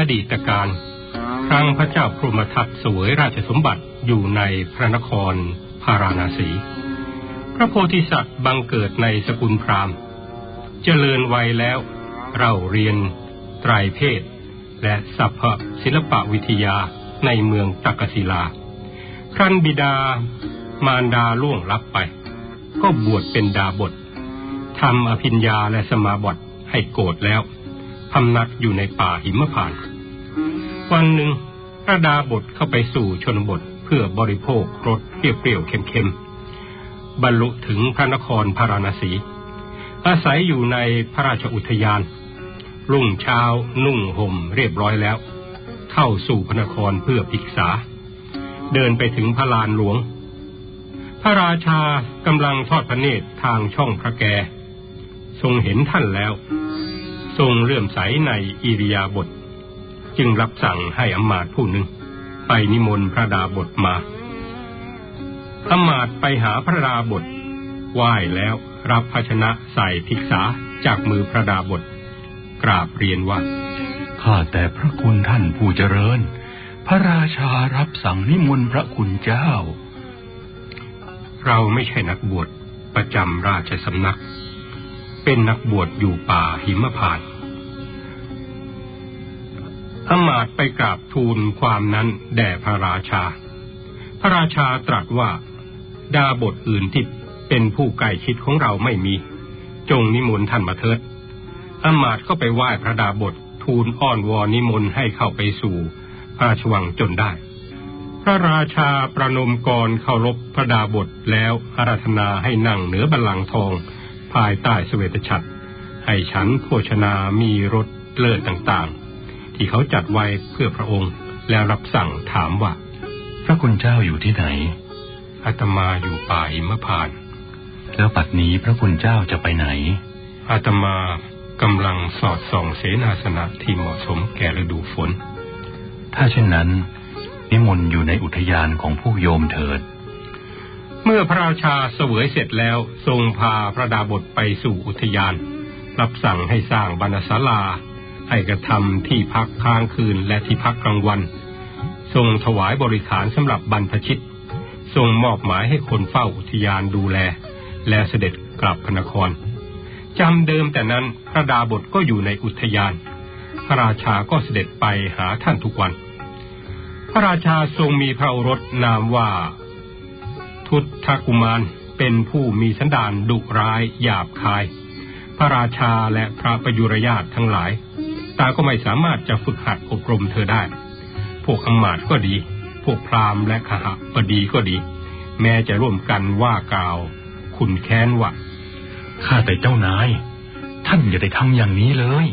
อดีตการ ครั้งพระเจ้าพรหมทัตสวยราชสมบัติอยู่ในพระนครพาราณสี พระโพธิสัตว์บังเกิดในสกุลพราหมณ์ เจริญวัยแล้วเราเรียนไตรเพศ และสัพพศิลปวิทยาในเมืองตักศิลา ครั้นบิดามารดาล่วงลับไป ก็บวชเป็นดาบททำอภิญญาและสมาบัติให้โกรธแล้วพำนักอยู่ในป่าหิมพานต์ วันหนึ่งพระดาบทเข้าไปสู่ชนบทเพื่อบริโภครสเปรี้ยวๆเค็มๆ บรรลุถึงพระนครพาราณสี อาศัยอยู่ในพระราชอุทยาน รุ่งเช้านุ่งห่มเรียบร้อยแล้ว เข้าสู่พระนครเพื่อภิกษา เดินไปถึงพระลานหลวง พระราชากำลังทอดพระเนตรทางช่องพระแก ทรงเห็นท่านแล้ว ทรงเลื่อมใสในอิริยาบถ จึงรับสั่งให้อมาตผู้หนึ่ง ไปนิมนต์พระดาบทมาอมาตไปหาพระดาบทไหว้แล้วรับภาชนะใส่ภิกษาจากมือพระดาบท กราบเรียนว่า ข้าแต่พระคุณท่านผู้เจริญ พระราชารับสั่งนิมนต์พระคุณเจ้า เราไม่ใช่นักบวชประจำราชสำนัก เป็นนักบวชอยู่ป่าหิมพานต์ อมาตไปกราบทูลความนั้นแด่พระราชา พระราชาตรัสว่า ดาบทอื่นที่เป็นผู้ใกล้ชิดของเราไม่มี จงนิมนต์ท่านมาเถิดอมาตก็ไปไหว้พระดาบททูลอ้อนวอนนิมนต์ให้เข้าไปสู่พระราชวังจนได้ พระราชาประนมกรเคารพพระดาบทแล้วอาราธนาให้นั่งเหนือบัลลังก์ทอง ภายใต้สเวตฉัตรให้ฉันโภชนามีรสเลิศต่างๆ ที่เขาจัดไว้เพื่อพระองค์ แล้วรับสั่งถามว่า พระคุณเจ้าอยู่ที่ไหนอาตมาอยู่ป่าหิมพานต์แล้วปัดนี้พระคุณเจ้าจะไปไหนอาตมากำลังสอดส่องเสนาสนะที่เหมาะสมแก่ฤดูฝน ถ้าเช่นนั้น นิมนต์อยู่ในอุทยานของผู้โยมเถิด เมื่อพระราชาเสวยเสร็จแล้วทรงพาพระดาบทไปสู่อุทยาน รับสั่งให้สร้างบรรณศาลา ให้กระทำที่พักค้างคืนและที่พักกลางวัน ทรงถวายบริขารสำหรับบรรพชิต ทรงมอบหมายให้คนเฝ้าอุทยานดูแล และเสด็จกลับพระนครจำเดิมแต่นั้นพระดาบทก็อยู่ในอุทยาน พระราชาก็เสด็จไปหาท่านทุกวัน พระราชาทรงมีพระโอรสนามว่า ทุตทกุมารเป็นผู้มีสันดานดุร้ายหยาบคาย พระราชาและพระประยุรญาตทั้งหลาย ตาก็ไม่สามารถจะฝึกหัดอบรมเธอได้ พวกอมาตย์ก็ดี พวกพราหมณ์และขหบดีก็ดี แม้จะร่วมกันว่ากล่าวขุนแค้นว่าข้าแต่เจ้านาย ท่านอย่าได้ทำอย่างนี้เลย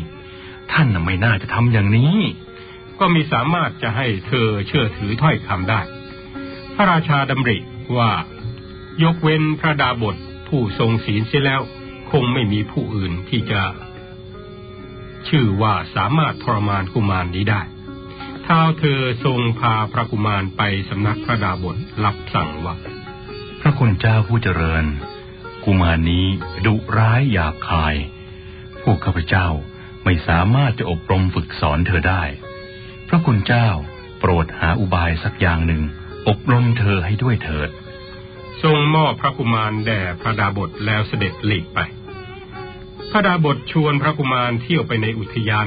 ท่านน่ะไม่น่าจะทำอย่างนี้ ก็มีสามารถจะให้เธอเชื่อถือถ้อยคำได้ พระราชาดำริว่ายกเว้นพระดาบทผู้ทรงศีลเสียแล้ว คงไม่มีผู้อื่นที่จะ ชื่อว่าสามารถทรมานกุมารนี้ได้ท้าวเธอทรงพาพระกุมารไปสำนักพระดาบทรับสั่งว่า พระคุณเจ้าผู้เจริญ กุมารนี้ดุร้ายหยาบคาย พวกข้าพเจ้าไม่สามารถจะอบรมฝึกสอนเธอได้ พระคุณเจ้าโปรดหาอุบายสักอย่างหนึ่ง อบรมเธอให้ด้วยเถิด ทรงมอบพระกุมารแด่พระดาบทแล้วเสด็จหลีกไป พระดาบทชวนพระกุมารเที่ยวไปในอุทยาน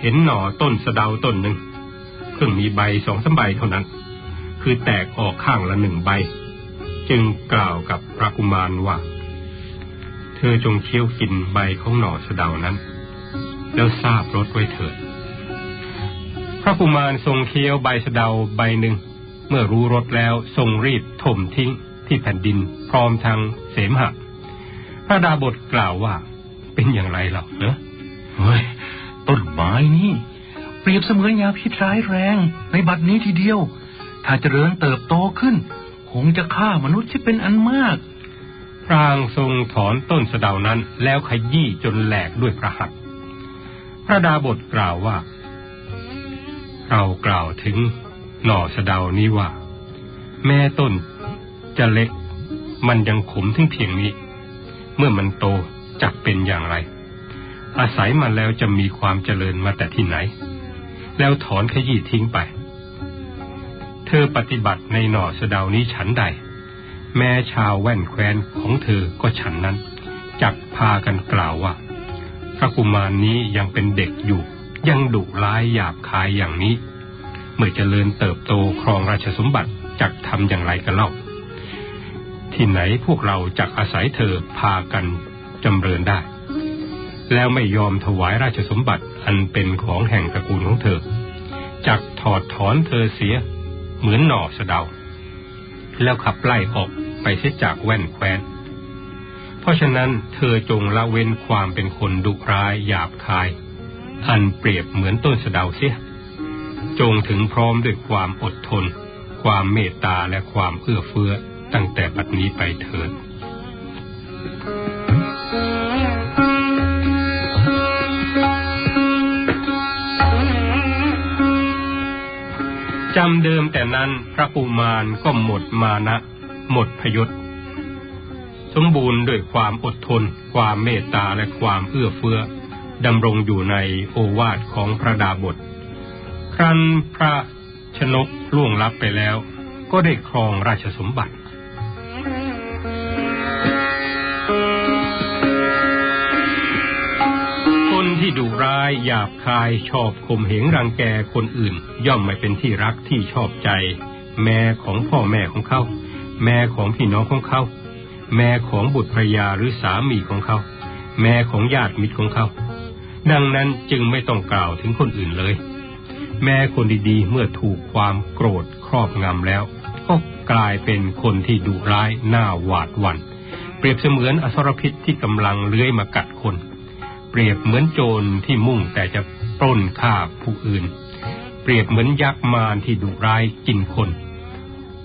เห็นหน่อต้นสะเดาต้นหนึ่งเพิ่งมีใบสองสามใบเท่านั้น คือแตกออกข้างละหนึ่งใบ จึงกล่าวกับพระกุมารว่า เธอจงเคี้ยวกินใบของหน่อสะเดานั้น แล้วทราบรสไว้เถิด พระกุมารทรงเคี้ยวใบสะเดาใบหนึ่ง เมื่อรู้รสแล้วทรงรีบถมทิ้งที่แผ่นดินพร้อมทางเสมหะ พระดาบทกล่าวว่า เป็นอย่างไรหรอเนอะเฮ้ยต้นไม้นี่ เปรียบเสมือนยาพิษร้ายแรง ในบัดนี้ทีเดียว ถ้าเจริญเติบโตขึ้น คงจะฆ่ามนุษย์ที่เป็นอันมาก พรางทรงถอนต้นสะดานั้น แล้วขยี้จนแหลกด้วยพระหัตถ์พระดาบทกล่าวว่า เรากล่าวถึงหน่อสะดานี้ว่า แม้ต้นจะเล็ก มันยังขมถึงเพียงนี้ เมื่อมันโต จะเป็นอย่างไร อาศัยมันแล้วจะมีความเจริญมาแต่ที่ไหน แล้วถอนขยี้ทิ้งไป เธอปฏิบัติในหน่อสะดานี้ฉันใด แม่ชาวแว่นแคว้นของเธอก็ฉันนั้นจักพากันกล่าวว่า พระกุมารนี้ยังเป็นเด็กอยู่ ยังดุร้ายหยาบคายอย่างนี้ เมื่อเจริญเติบโตครองราชสมบัติจักทำอย่างไรกันเล่า ที่ไหนพวกเราจักอาศัยเธอพากัน จำเริญได้ แล้วไม่ยอมถวายราชสมบัติอันเป็นของแห่งตระกูลของเธอ จักถอดถอนเธอเสีย เหมือนหน่อสะเดา แล้วขับไล่ออกไปเสียจากแว่นแคว้น เพราะฉะนั้นเธอจงละเว้นความเป็นคนดุร้ายหยาบคาย อันเปรียบเหมือนต้นสะเดาเสีย จงถึงพร้อมด้วยความอดทน ความเมตตาและความเอื้อเฟื้อตั้งแต่บัดนี้ไปเถิด จำเดิมแต่นั้นพระปูมานก็หมดมานะ หมดพยศสมบูรณ์ด้วยความอดทน ความเมตตาและความเอื้อเฟื้อดำรงอยู่ในโอวาทของพระดาบท ครั้นพระชนกล่วงลับไปแล้ว ก็ได้ครองราชสมบัติ ร้ายหยาบคายชอบข่มเหงรังแกคนอื่น ย่อมไม่เป็นที่รักที่ชอบใจ แม่ของพ่อแม่ของเขา แม่ของพี่น้องของเขา แม่ของบุตรภรยาหรือสามีของเขา แม่ของญาติมิตรของเขา ดังนั้นจึงไม่ต้องกล่าวถึงคนอื่นเลย แม่คนดีๆ เมื่อถูกความโกรธครอบงำแล้ว ก็กลายเป็นคนที่ดุร้ายหน้าหวาดหวัน่นเปรียบเสมือนอสรพิษที่กำลังเลื้อยมากัดคน ปรียบเหมือนโจรที่มุ่งแต่จะปล้นฆ่าผู้อื่น เปรียบเหมือนยักษ์มารที่ดุร้ายกินคน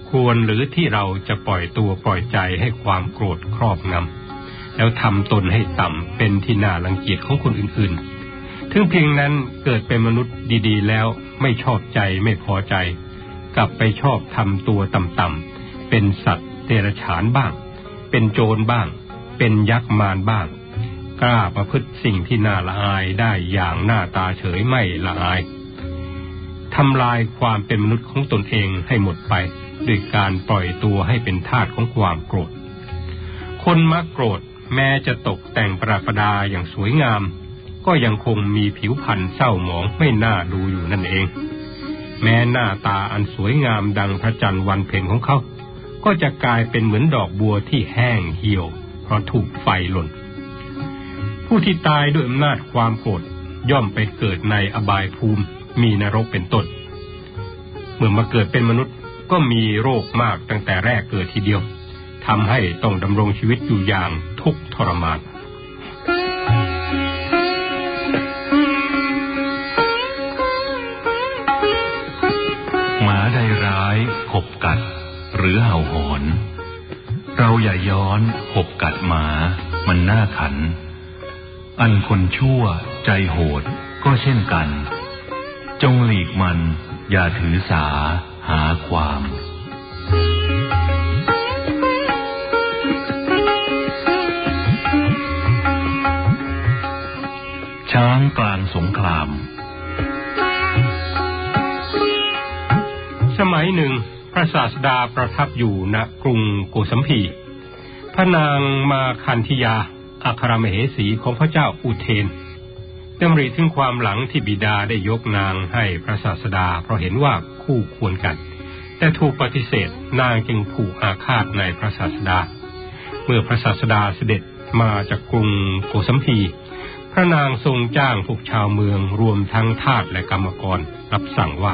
ควรหรือที่เราจะปล่อยตัวปล่อยใจให้ความโกรธครอบงำแล้วทำตนให้ต่ำเป็นที่น่ารังเกียจของคนอื่นๆ ถึงเพียงนั้นเกิดเป็นมนุษย์ดีๆ แล้วไม่ชอบใจไม่พอใจ กลับไปชอบทำตัวต่ำๆเป็นสัตว์เดรัจฉานบ้าง เป็นโจรบ้าง เป็นยักษ์มารบ้าง กล้าประพฤติสิ่งที่น่าละอายได้อย่างหน้าตาเฉยไม่ละอายทำลายความเป็นมนุษย์ของตนเองให้หมดไปด้วยการปล่อยตัวให้เป็นทาสของความโกรธ คนมักโกรธแม้จะตกแต่งประประดาอย่างสวยงาม ก็ยังคงมีผิวพรรณเศร้าหมองไม่น่าดูอยู่นั่นเอง แม้หน้าตาอันสวยงามดังพระจันทร์วันเพ็ญของเขา ก็จะกลายเป็นเหมือนดอกบัวที่แห้งเหี่ยว เพราะถูกไฟหล่น ผู้ที่ตายด้วยอำนาจความโกรธย่อมไปเกิดในอบายภูมิมีนรกเป็นต้น เมื่อมาเกิดเป็นมนุษย์ก็มีโรคมากตั้งแต่แรกเกิดทีเดียวทำให้ต้องดำรงชีวิตอยู่อย่างทุกข์ทรมานหมาใดร้ายขบกัด หรือเห่าหอน เราอย่าย้อนขบกัดหมา มันน่าขัน อันคนชั่วใจโหดก็เช่นกัน จงหลีกมันอย่าถือสาหาความช้างกลางสงคราม สมัยหนึ่ง พระศาสดาประทับอยู่ณกรุงโกสัมพี พระนางมาคันธยา อัครมเหสีของพระเจ้าอุเทนดำริถึงความหลังที่บิดาได้ยกนางให้พระศาสดา เพราะเห็นว่าคู่ควรกัน แต่ถูกปฏิเสธนางจึงผูกอาฆาตในพระศาสดา เมื่อพระศาสดาเสด็จมาจากกรุงโกสัมพี พระนางทรงจ้างพวกชาวเมืองรวมทั้งทาสและกรรมกร รับสั่งว่า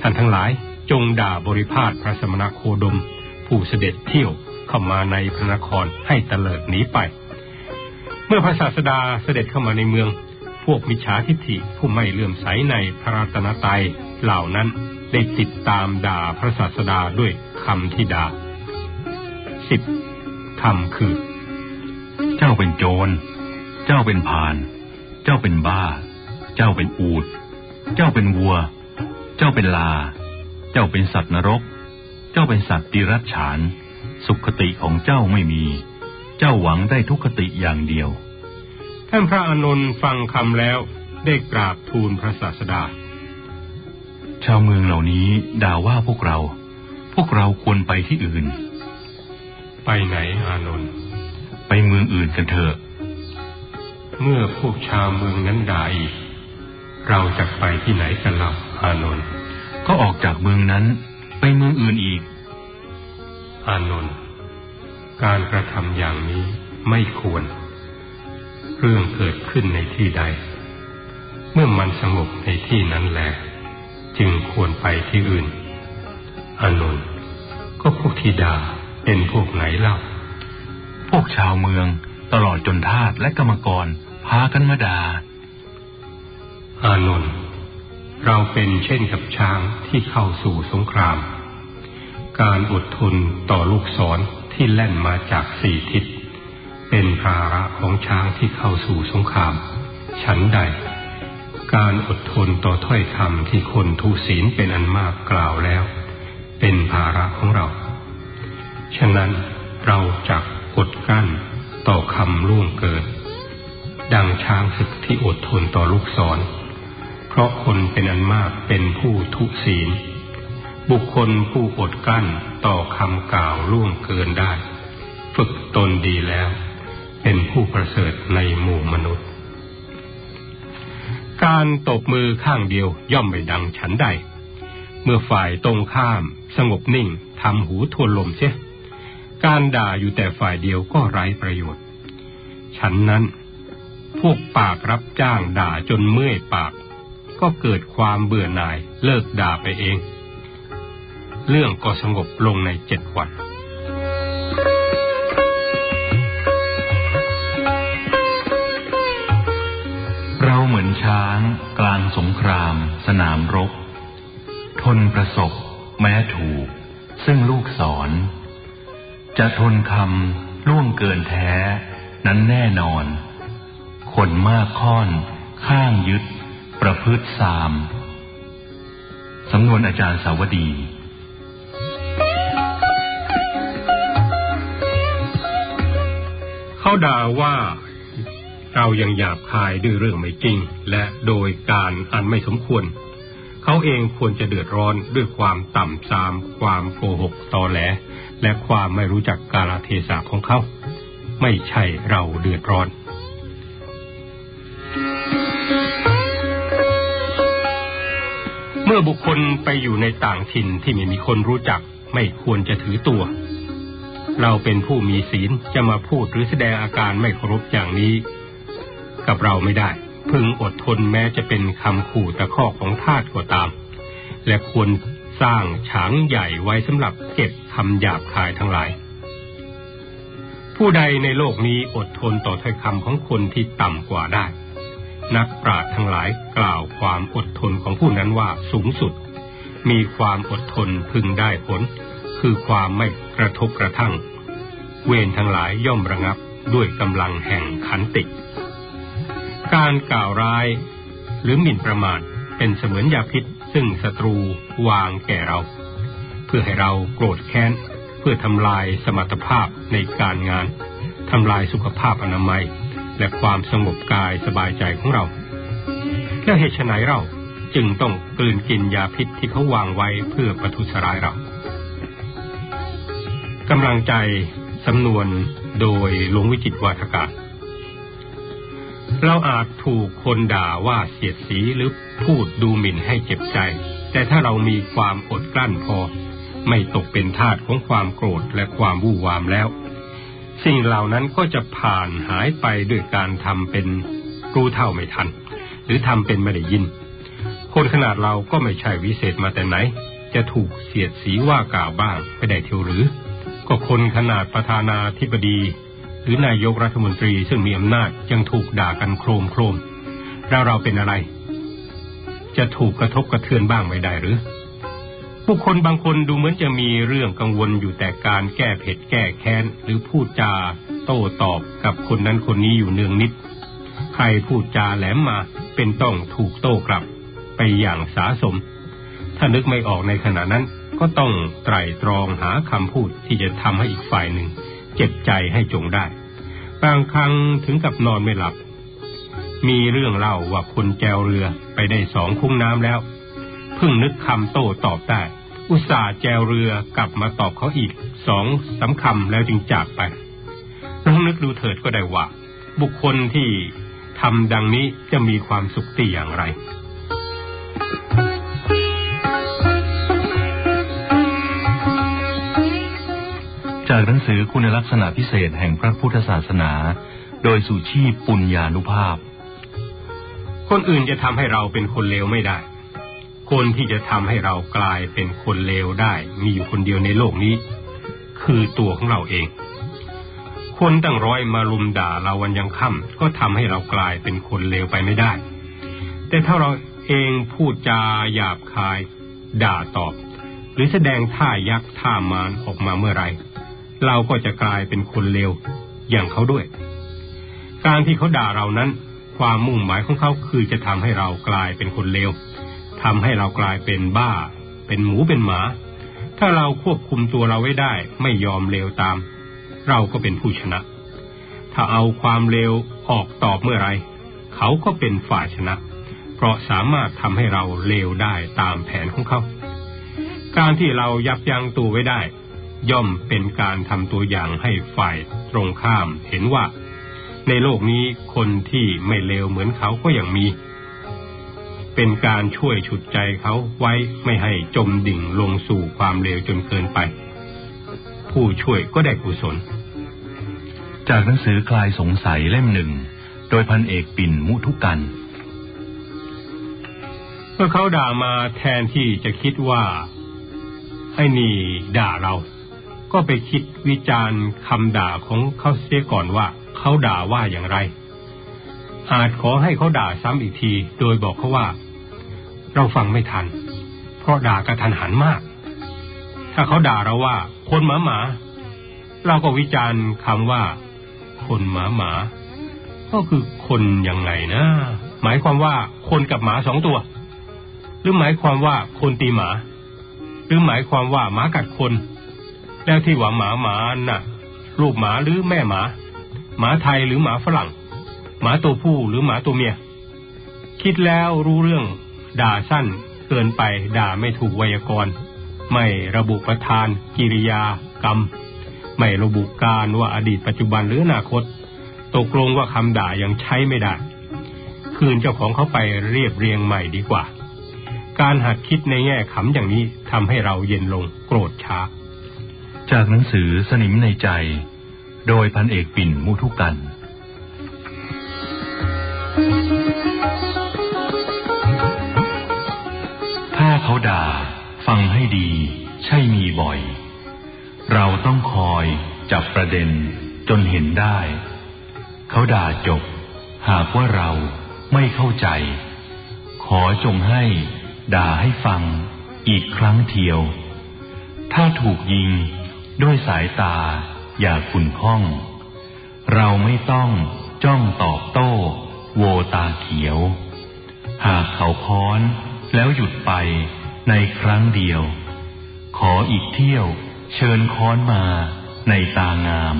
ท่านทั้งหลายจงด่าบริพาทพระสมณโคดม ผู้เสด็จเที่ยวเข้ามาในพระนครให้เตลิดหนีไป เมื่อพระศาสดาเสด็จเข้ามาในเมือง พวกมิจฉาทิฐิผู้ไม่เลื่อมใสในพระรัตนตรัยเหล่านั้นได้ติดตามด่าพระศาสดาด้วยคำที่ด่าสิบคำคือ เจ้าเป็นโจร เจ้าเป็นพาน เจ้าเป็นบ้า เจ้าเป็นอูด เจ้าเป็นวัว เจ้าเป็นลา เจ้าเป็นสัตว์นรก เจ้าเป็นสัตว์ดิรัจฉาน สุขติของเจ้าไม่มี เจ้าหวังได้ทุกขติอย่างเดียว ท่านพระอานนท์ฟังคำแล้วได้กราบทูลพระศาสดา ชาวเมืองเหล่านี้ด่าว่าพวกเรา พวกเราควรไปที่อื่น ไปไหนอานนท์ไปเมืองอื่นกันเถอะ เมื่อพวกชาวเมืองนั้นด่าอีก เราจะไปที่ไหนกันเล่าอานนท์ก็ออกจากเมืองนั้นไปเมืองอื่นอีก อานนท์ การกระทำอย่างนี้ไม่ควร เรื่องเกิดขึ้นในที่ใด เมื่อมันสงบในที่นั้นแหละจึงควรไปที่อื่นอานนท์ก็พวกที่ด่าเป็นพวกไหนเล่า พวกชาวเมืองตลอดจนทาสและกรรมกรพากันมาดา่าอานนท์เราเป็นเช่นกับช้างที่เข้าสู่สงคราม การอดทนต่อลูกศร ที่แล่นมาจากสี่ทิศ เป็นภาระของช้างที่เข้าสู่สงคราม ฉันใด การอดทนต่อถ้อยคำที่คนทุศีลเป็นอันมากกล่าวแล้ว เป็นภาระของเรา ฉะนั้นเราจักอดกั้นต่อคำล่วงเกิน ดังช้างศึกที่อดทนต่อลูกศร เพราะคนเป็นอันมากเป็นผู้ทุศีล บุคคลผู้อดกั้นต่อคำกล่าวล่วงเกินได้ ฝึกตนดีแล้ว เป็นผู้ประเสริฐในหมู่มนุษย์ การตบมือข้างเดียวย่อมไม่ดังฉันใด เมื่อฝ่ายตรงข้ามสงบนิ่งทำหูทวนลมเสียการด่าอยู่แต่ฝ่ายเดียวก็ไร้ประโยชน์ ฉันนั้น พวกปากรับจ้างด่าจนเมื่อยปาก ก็เกิดความเบื่อหน่ายเลิกด่าไปเอง เรื่องก็สงบลงในเจ็ดวัน เราเหมือนช้างกลางสงคราม สนามรบ ทนประสบ แม้ถูก ซึ่งลูกศรจะทนคำล่วงเกินแท้ นั้นแน่นอน คนมากค่อน ข้างยึด ประพฤติสาม สำนวนอาจารย์สาวดี เขาด่าว่าเรายังหยาบคายด้วยเรื่องไม่จริง และโดยการอันไม่สมควร เขาเองควรจะเดือดร้อนด้วยความต่ำซาม ความโกหกตอแหล และความไม่รู้จักกาลเทศะของเขา ไม่ใช่เราเดือดร้อนเมื่อบุคคลไปอยู่ในต่างถิ่นที่ไม่มีคนรู้จักไม่ควรจะถือตัว เราเป็นผู้มีศีลจะมาพูดหรือแสดงอาการไม่เคารพอย่างนี้ กับเราไม่ได้ พึงอดทนแม้จะเป็นคำขู่ตะคอกของทาสก็ตาม และควรสร้างฉางใหญ่ไว้สำหรับเก็บคำหยาบคายทั้งหลาย ผู้ใดในโลกนี้อดทนต่อถ้อยคำของคนที่ต่ำกว่าได้ นักปราชญ์ทั้งหลายกล่าวความอดทนของผู้นั้นว่าสูงสุด มีความอดทนพึงได้ผล คือความไม่กระทบกระทั่ง เวรทั้งหลายย่อมระงับด้วยกำลังแห่งขันติ การกล่าวร้าย หรือหมิ่นประมาทเป็นเสมือนยาพิษซึ่งศัตรูวางแก่เรา เพื่อให้เราโกรธแค้น เพื่อทำลายสมรรถภาพในการงานทำลายสุขภาพอนามัย และความสงบกายสบายใจของเรา แล้วเหตุไฉนเราจึงต้องกลืนกินยาพิษที่เขาวางไว้เพื่อประทุษร้ายเรา กำลังใจสำนวนโดยหลวงวิจิตวาทกาศเราอาจถูกคนด่าว่าเสียดสีหรือพูดดูหมิ่นให้เจ็บใจ แต่ถ้าเรามีความอดกลั้นพอ ไม่ตกเป็นทาสของความโกรธและความวู่วามแล้ว สิ่งเหล่านั้นก็จะผ่านหายไปด้วยการทำเป็นรู้เท่าไม่ทัน หรือทำเป็นไม่ได้ยิน คนขนาดเราก็ไม่ใช่วิเศษมาแต่ไหน จะถูกเสียดสีว่ากล่าวบ้างไม่ได้เทียวหรือ ก็คนขนาดประธานาธิบดี หรือนายกรัฐมนตรีซึ่งมีอำนาจยังถูกด่ากันโครมโครมแล้วเราเป็นอะไร จะถูกกระทบกระเทือนบ้างไม่ได้หรือผู้คนบางคนดูเหมือนจะมีเรื่องกังวลอยู่แต่การแก้เผ็ดแก้แค้น หรือพูดจาโต้ตอบกับคนนั้นคนนี้อยู่เนืองนิด ใครพูดจาแหลมมาเป็นต้องถูกโต้กลับไปอย่างสาสม ถ้านึกไม่ออกในขณะนั้น ก็ต้องไตร่ตรองหาคำพูดที่จะทำให้อีกฝ่ายหนึ่ง เจ็บใจให้จงได้ บางครั้งถึงกับนอนไม่หลับ มีเรื่องเล่าว่าคนแจวเรือไปได้สองคุ้งน้ำแล้ว เพิ่งนึกคำโต้ตอบได้ อุตส่าห์แจวเรือกลับมาตอบเขาอีกสองสาคำแล้วจึงจากไปลองนึกดูเถิดก็ได้ว่า บุคคลที่ทำดังนี้จะมีความสุขตีอย่างไร จากหนังสือคุณลักษณะพิเศษแห่งพระพุทธศาสนา โดยสุชีพปุญญานุภาพ คนอื่นจะทำให้เราเป็นคนเลวไม่ได้ คนที่จะทำให้เรากลายเป็นคนเลวได้ มีอยู่คนเดียวในโลกนี้ คือตัวของเราเอง คนตั้งร้อยมาลุมด่าเราวันยังค่ำก็ทำให้เรากลายเป็นคนเลวไปไม่ได้ แต่ถ้าเราเองพูดจาหยาบคาย ด่าตอบ หรือแสดงท่ายักษ์ท่ามารออกมาเมื่อไร เราก็จะกลายเป็นคนเลวอย่างเขาด้วย การที่เขาด่าเรานั้น ความมุ่งหมายของเขาคือจะทำให้เรากลายเป็นคนเลวทำให้เรากลายเป็นบ้า เป็นหมูเป็นหมา ถ้าเราควบคุมตัวเราไว้ได้ ไม่ยอมเลวตาม เราก็เป็นผู้ชนะ ถ้าเอาความเลวออกตอบเมื่อไร เขาก็เป็นฝ่ายชนะ เพราะสามารถทำให้เราเลวได้ตามแผนของเขา การที่เรายับยั้งตัวไว้ได้ ย่อมเป็นการทำตัวอย่างให้ฝ่ายตรงข้ามเห็นว่า ในโลกนี้คนที่ไม่เลวเหมือนเขาก็ยังมี เป็นการช่วยฉุดใจเขาไว้ไม่ให้จมดิ่งลงสู่ความเลวจนเกินไป ผู้ช่วยก็ได้กุศล จากหนังสือคลายสงสัยเล่มหนึ่ง โดยพันเอกปิ่นมุทุกันเมื่อเขาด่ามาแทนที่จะคิดว่าไอ้นี่ด่าเรา ก็ไปคิดวิจารณ์คำด่าของเขาเสียก่อนว่าเขาด่าว่าอย่างไร อาจขอให้เขาด่าซ้ำอีกที โดยบอกเขาว่า เราฟังไม่ทัน เพราะด่ากระทันหันมาก ถ้าเขาด่าเราว่า คนหมาหมา เราก็วิจารณ์คำว่า คนหมาหมา ก็คือคนยังไงนะ หมายความว่าคนกับหมาสองตัว หรือหมายความว่าคนตีหมา หรือหมายความว่าหมากัดคน แล้วที่ว่าหมาหมาน่ะ ลูกหมาหรือแม่หมา หมาไทยหรือหมาฝรั่ง หมาตัวผู้หรือหมาตัวเมีย คิดแล้วรู้เรื่อง ด่าสั้นเกินไปด่าไม่ถูกไวยากรณ์ ไม่ระบุประธาน กิริยากรรม ไม่ระบุการว่าอดีตปัจจุบันหรืออนาคต ตกลงว่าคำด่ายังใช้ไม่ได้ คืนเจ้าของเขาไปเรียบเรียงใหม่ดีกว่า การหัดคิดในแง่ขำอย่างนี้ทำให้เราเย็นลงโกรธช้า จากหนังสือสนิมในใจ โดยพันเอกปิ่นมุทุกัน ถ้าเขาด่า ฟังให้ดี ใช่มีบ่อย เราต้องคอยจับประเด็นจนเห็นได้ เขาด่าจบ หากว่าเราไม่เข้าใจ ขอจงให้ด่าให้ฟังอีกครั้งเทียว ถ้าถูกยิง ด้วยสายตา อย่าขุนข้อง เราไม่ต้องจ้องตอบโต้ โวตาเขียว หากเขาค้อนแล้วหยุดไปในครั้งเดียว ขออีกเที่ยวเชิญค้อนมาในตางาม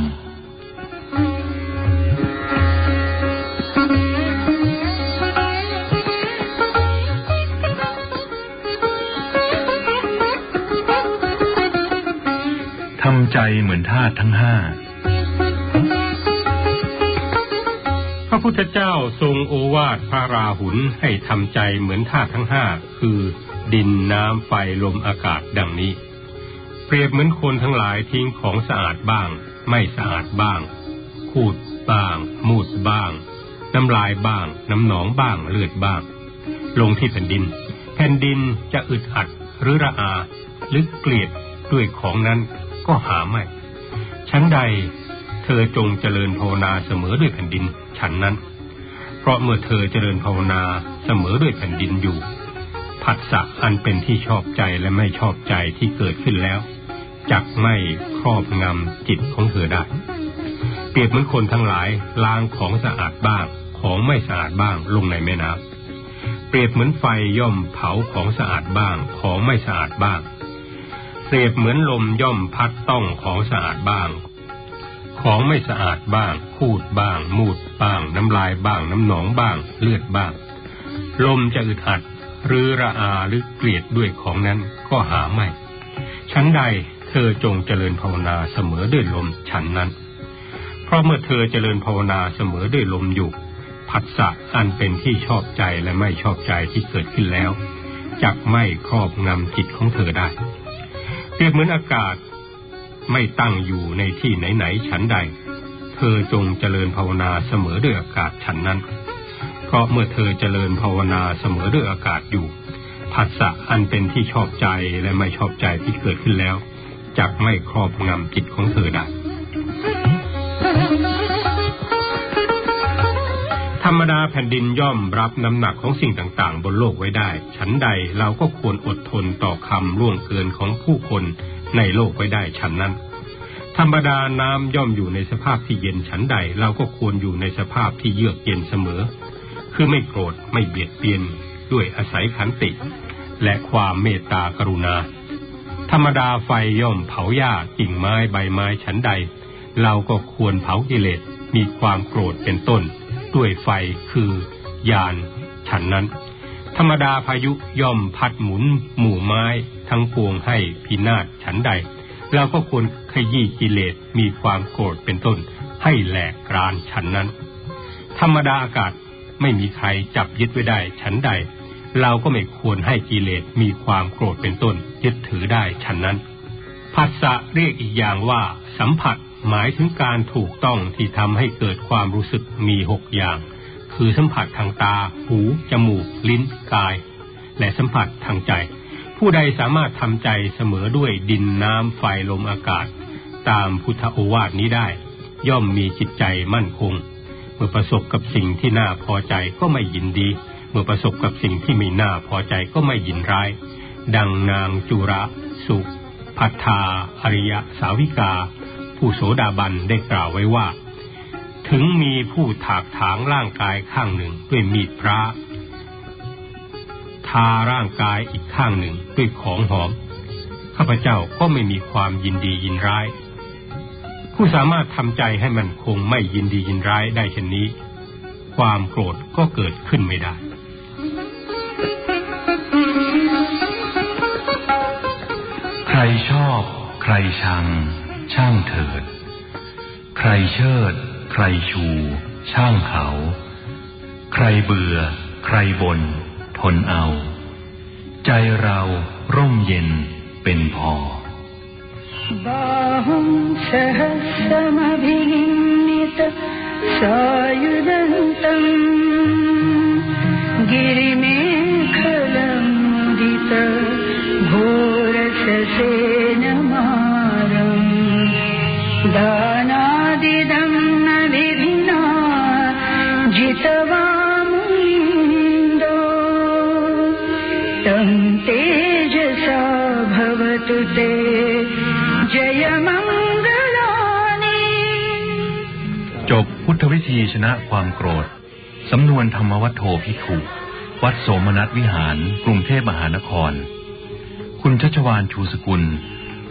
เหมือนทาสทั้งห้า พระพุทธเจ้าทรงโอวาทพระราหุลให้ทำใจเหมือนธาตุทั้งห้าคือดินน้ำไฟลมอากาศดังนี้ เปรียบเหมือนคนทั้งหลายทิ้งของสะอาดบ้าง ไม่สะอาดบ้างคูดบ้าง มูดบ้าง น้ำลายบ้าง น้ำหนองบ้างเลือดบ้าง ลงที่แผ่นดิน แผ่นดินจะอึดอัดหรือระอาหรือเกลียดด้วยของนั้น ก็หาไม่ชั้นใดเธอจงเจริญภาวนาเสมอด้วยแผ่นดินฉันนั้น เพราะเมื่อเธอเจริญภาวนาเสมอด้วยแผ่นดินอยู่ ผัสสะอันเป็นที่ชอบใจและไม่ชอบใจที่เกิดขึ้นแล้วจักไม่ครอบงำจิตของเธอได้ เปรียบเหมือนคนทั้งหลายล้างของสะอาดบ้างของไม่สะอาดบ้างลงในแม่น้ำเปรียบเหมือนไฟย่อมเผาของสะอาดบ้างของไม่สะอาดบ้าง เปรียบเหมือนลมย่อมพัดต้องของสะอาดบ้าง ของไม่สะอาดบ้างพูดบ้าง มูดบ้าง น้ำลายบ้าง น้ำหนองบ้าง เลือดบ้าง ลมจะอึดอัด หรือระอาหรือเกลียดด้วยของนั้นก็หาไม่ ชั้นใดเธอจงเจริญภาวนาเสมอด้วยลมฉันนั้น เพราะเมื่อเธอเจริญภาวนาเสมอด้วยลมอยู่ ผัสสะอันเป็นที่ชอบใจและไม่ชอบใจที่เกิดขึ้นแล้วจักไม่ครอบงำจิตของเธอได้ เปรียบเหมือนอากาศ ไม่ตั้งอยู่ในที่ไหนๆฉันใด เธอจงเจริญภาวนาเสมอด้วยอากาศฉันนั้น เพราะเมื่อเธอเจริญภาวนาเสมอด้วยอากาศอยู่ผัสสะอันเป็นที่ชอบใจและไม่ชอบใจที่เกิดขึ้นแล้วจักไม่ครอบงำจิตของเธอได้ รรมดาแผ่นดินย่อมรับน้ำหนักของสิ่งต่างๆ บนโลกไว้ได้ ฉันใดเราก็ควรอดทนต่อคำล่วงเกินของผู้คนในโลกไว้ได้ฉันนั้น ธรรมดาน้ำย่อมอยู่ในสภาพที่เย็นฉันใดเราก็ควรอยู่ในสภาพที่เยือกเย็นเสมอ คือไม่โกรธไม่เบียดเบียนด้วยอาศัยขันติ และความเมตตากรุณา ธรรมดาไฟย่อมเผาหญ้ากิ่งไม้ใบไม้ฉันใด เราก็ควรเผากิเลสมีความโกรธเป็นต้น ด้วยไฟคือยานฉันนั้น ธรรมดาพายุย่อมพัดหมุน หมู่ไม้ทั้งปวงให้พินาศฉันใดเราก็ควรขยี้กิเลสมีความโกรธเป็นต้น ให้แหลกกรานฉันนั้น ธรรมดาอากาศไม่มีใครจับยึดไว้ได้ฉันใด เราก็ไม่ควรให้กิเลสมีความโกรธเป็นต้น ยึดถือได้ฉันนั้นภาษะเรียกอีกอย่างว่า สัมผัส หมายถึงการถูกต้องที่ทำให้เกิดความรู้สึกมีหกอย่าง คือสัมผัสทางตา หู จมูก ลิ้น กาย และสัมผัสทางใจ ผู้ใดสามารถทำใจเสมอด้วยดินน้ำไฟลมอากาศ ตามพุทธโอวาทนี้ได้ ย่อมมีจิตใจมั่นคง เมื่อประสบกับสิ่งที่น่าพอใจก็ไม่ยินดี เมื่อประสบกับสิ่งที่ไม่น่าพอใจก็ไม่ยินร้าย ดังนางจุระ สุพัทธาอริยสาวิกา ผู้โสดาบันได้กล่าวไว้ว่า ถึงมีผู้ถากถางร่างกายข้างหนึ่งด้วยมีดพระ ทาร่างกายอีกข้างหนึ่งด้วยของหอม ข้าพเจ้าก็ไม่มีความยินดียินร้าย ผู้สามารถทำใจให้มันคงไม่ยินดียินร้ายได้เช่นนี้ ความโกรธก็เกิดขึ้นไม่ได้ใครชอบ ใครชัง ช่างเถิด ใครเชิด ใครชู ช่างเขา ใครเบื่อ ใครบน ทนเอา ใจเราร่มเย็นเป็นพอ बाहुं सहस्रमभिनित सायुधन्तम् गिरिमेखलमुदित घोरससेनमा दानादिदम् न विधिना जितवामुन्दो तम् तेजसा भवतु ते जयमङ्गलानि จบพุทธวิธีชนะความโกรธ สำนวนธรรมวัตโธพิขุวัดโสมนัสวิหาร กรุงเทพมหานคร คุณชัชวานชูสกุล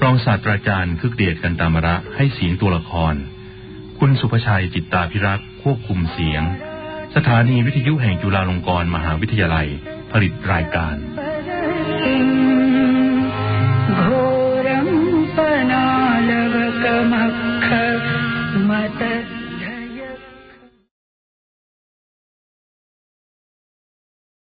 รองศาสตราจารย์คึกเดชกันตามระให้เสียงตัวละคร คุณสุภชัยจิตตาพิรักษ์ควบคุมเสียง สถานีวิทยุแห่งจุฬาลงกรณ์มหาวิทยาลัย ผลิตรายการ